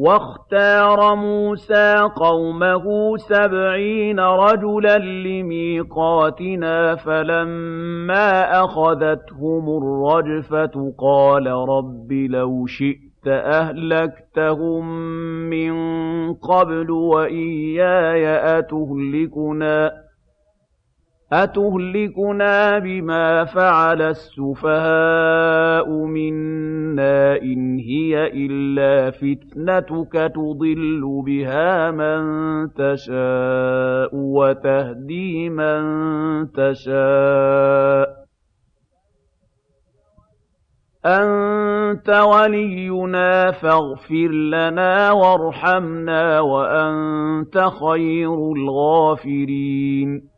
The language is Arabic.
وَاخْتَارَ مُوسَىٰ قَوْمَهُ سَبْعِينَ رَجُلًا لِّمِيقَاتِنَا فَلَمَّا أَخَذَتْهُمُ الرَّجْفَةُ قَالَ رَبِّ لَوْ شِئْتَ أَهْلَكْتَهُم مِّن قَبْلُ وَإِيَّايَ أَتُهْلِكُنَا بِمَا فَعَلَ السُّفَهَاءُ مِنَّا ۖ إِنْ هِيَ إِلَّا فِتْنَتُكَ تُضِلُّ بِهَا مَن تَشَاءُ وَتَهْدِي مَن تَشَاءُ ۖ أَنتَ وَلِيُّنَا فَاغْفِرْ لَنَا وَارْحَمْنَا ۖ وَأَنتَ خَيْرُ الْغَافِرِينَ